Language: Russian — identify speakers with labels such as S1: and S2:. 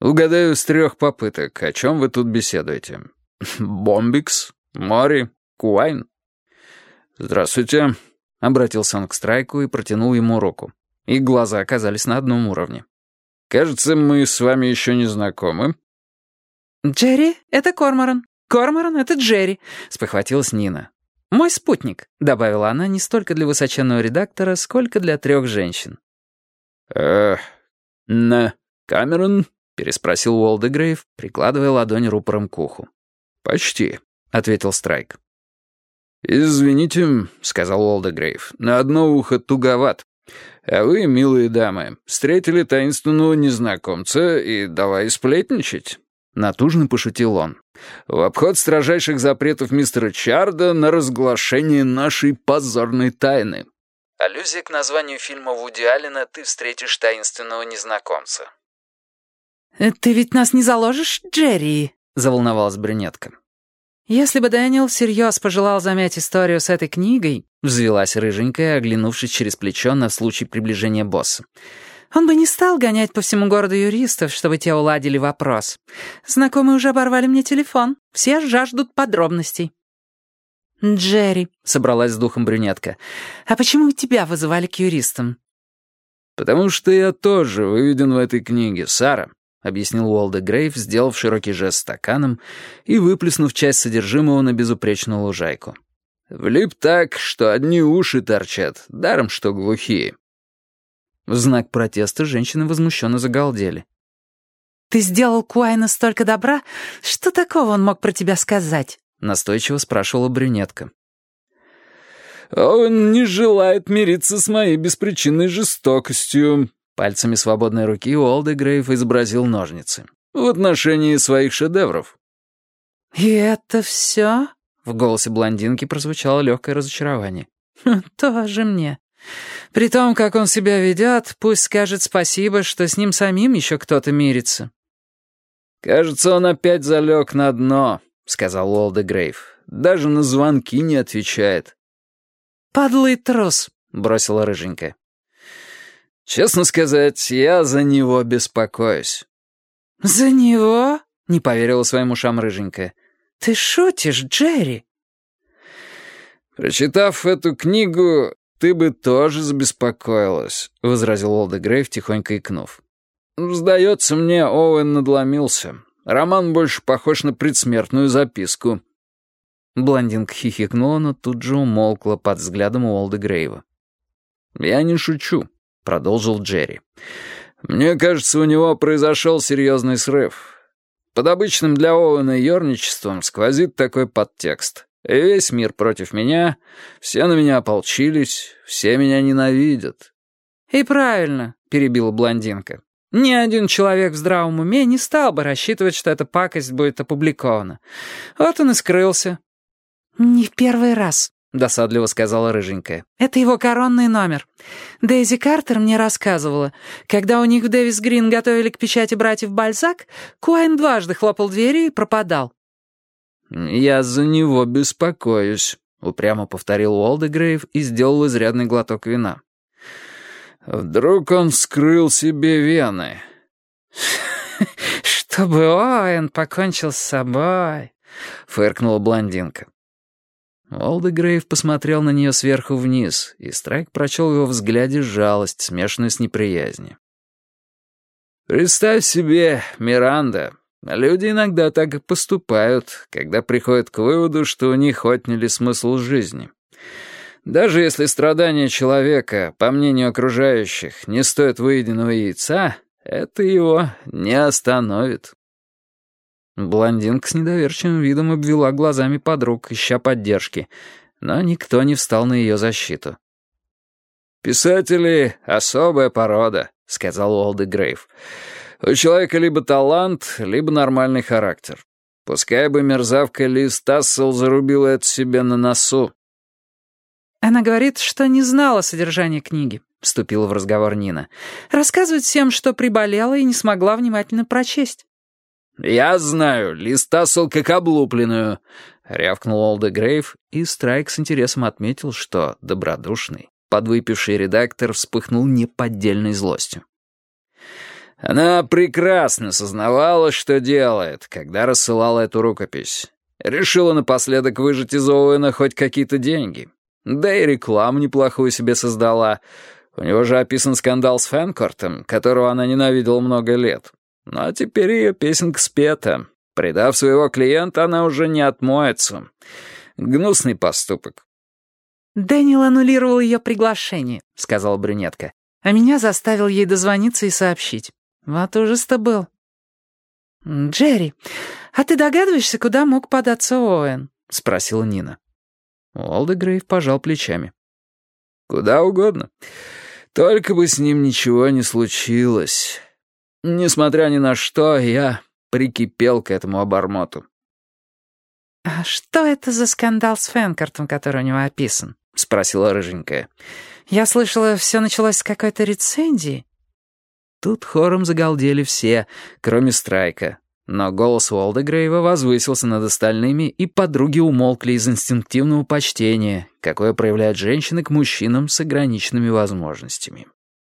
S1: Угадаю с трех попыток, о чем вы тут беседуете. Бомбикс, Мори, Куайн. Здравствуйте. Обратился он к Страйку и протянул ему руку. И глаза оказались на одном уровне. «Кажется, мы с вами еще не знакомы».
S2: «Джерри — это Корморан. Корморан — это Джерри», — спохватилась Нина. «Мой спутник», — добавила она не столько для высоченного редактора, сколько для трех женщин.
S1: «Эх, на Камерон?» — переспросил Уолдегрейв, прикладывая ладонь рупором к уху. «Почти», — ответил Страйк. «Извините», — сказал Уолдегрейв, — «на одно ухо туговат. А вы, милые дамы, встретили таинственного незнакомца и давай сплетничать». Натужно пошутил он. «В обход строжайших запретов мистера Чарда на разглашение нашей позорной тайны».
S2: Аллюзия к названию фильма Вуди Аллена «Ты встретишь таинственного незнакомца». «Э, «Ты ведь нас не заложишь, Джерри?» — заволновалась брюнетка. «Если бы Дэниел всерьез пожелал замять историю с этой книгой», — взвелась рыженькая, оглянувшись через плечо на случай приближения босса, «он бы не стал гонять по всему городу юристов, чтобы те уладили вопрос. Знакомые уже оборвали мне телефон. Все жаждут подробностей». «Джерри», — собралась с духом брюнетка, «а почему тебя вызывали к юристам?»
S1: «Потому что я тоже выведен в этой книге, Сара», — объяснил Уолда Грейв, сделав широкий жест стаканом и выплеснув часть содержимого на безупречную лужайку. «Влип так, что одни уши торчат, даром что глухие».
S2: В знак протеста женщины возмущенно загалдели. «Ты сделал Куайна столько добра? Что такого он мог про тебя сказать?» — настойчиво спрашивала брюнетка.
S1: «Он не желает мириться с моей беспричинной жестокостью», Пальцами свободной руки Уолде Грейв изобразил ножницы. «В отношении своих шедевров».
S2: «И это все?» В голосе блондинки прозвучало легкое разочарование. «Хм, «Тоже мне. При том, как он себя ведет, пусть скажет спасибо, что с ним самим еще кто-то мирится».
S1: «Кажется, он опять залег на дно», — сказал Уолде Грейв. «Даже на звонки не отвечает».
S2: «Подлый трус», —
S1: бросила рыженькая. Честно сказать, я за него беспокоюсь».
S2: «За него?» — не поверила своим ушам рыженькая. «Ты шутишь, Джерри?»
S1: «Прочитав эту книгу, ты бы тоже забеспокоилась», — возразил Олда Грейв, тихонько икнув. «Сдается мне, Оуэн надломился. Роман больше похож на предсмертную записку».
S2: Блондинка хихикнула, но тут же умолкла под взглядом Уолда Грейва.
S1: «Я не шучу продолжил Джерри. «Мне кажется, у него произошел серьезный срыв. Под обычным для Оуэна ерничеством сквозит такой подтекст. Весь мир против меня, все на меня ополчились, все меня ненавидят».
S2: «И правильно», — перебила блондинка. «Ни один человек в здравом уме не стал бы рассчитывать, что эта пакость будет опубликована. Вот он и скрылся». «Не в первый раз», — досадливо сказала рыженькая. «Это его коронный номер. Дейзи Картер мне рассказывала. Когда у них в Дэвис Грин готовили к печати братьев Бальзак, Куайн дважды хлопал дверью и пропадал».
S1: «Я за него беспокоюсь», — упрямо повторил Уолдегрейв и сделал изрядный глоток вина. «Вдруг он вскрыл себе вены?»
S2: «Чтобы Оуэн покончил с собой», — фыркнула блондинка.
S1: Олдегрейв посмотрел на нее сверху вниз, и Страйк прочел в его взгляде жалость, смешанную с неприязнью. «Представь себе, Миранда, люди иногда так и поступают, когда приходят к выводу, что у них отняли смысл жизни. Даже если страдания человека, по мнению окружающих, не стоят выеденного яйца, это его не остановит».
S2: Блондинка с недоверчивым видом обвела глазами подруг, ища поддержки, но никто не встал на ее защиту.
S1: «Писатели — особая порода», — сказал Уолды Грейв. «У человека либо талант, либо нормальный характер. Пускай бы мерзавка Лиз Тассел зарубила это себе на носу».
S2: «Она говорит, что не знала содержания книги», — вступила в разговор Нина. «Рассказывает всем, что приболела и не смогла внимательно прочесть».
S1: «Я знаю, листасл как облупленную», — рявкнул Олда Грейв, и Страйк с интересом отметил, что добродушный, подвыпивший редактор вспыхнул неподдельной злостью. Она прекрасно сознавала, что делает, когда рассылала эту рукопись. Решила напоследок выжать из Оуэна хоть какие-то деньги. Да и рекламу неплохую себе создала. У него же описан скандал с Фэнкортом, которого она ненавидела много лет. А теперь ее песенка спета. Предав своего клиента, она уже не отмоется. Гнусный поступок.
S2: «Дэниел аннулировал ее приглашение», — сказала брюнетка. «А меня заставил ей дозвониться и сообщить. Вот ужас-то был». «Джерри, а ты догадываешься, куда мог податься Оуэн?» — спросила Нина.
S1: Уолдегрейв пожал плечами. «Куда угодно. Только бы с ним ничего не случилось. Несмотря ни на что, я прикипел к этому обормоту».
S2: «А что это за скандал с Фенкартом, который у него описан?» — спросила рыженькая. «Я слышала, все началось с какой-то рецензии».
S1: Тут хором загалдели все, кроме Страйка. Но голос Уолдегрейва возвысился над остальными, и подруги умолкли из инстинктивного почтения, какое проявляют женщины к мужчинам с ограниченными возможностями.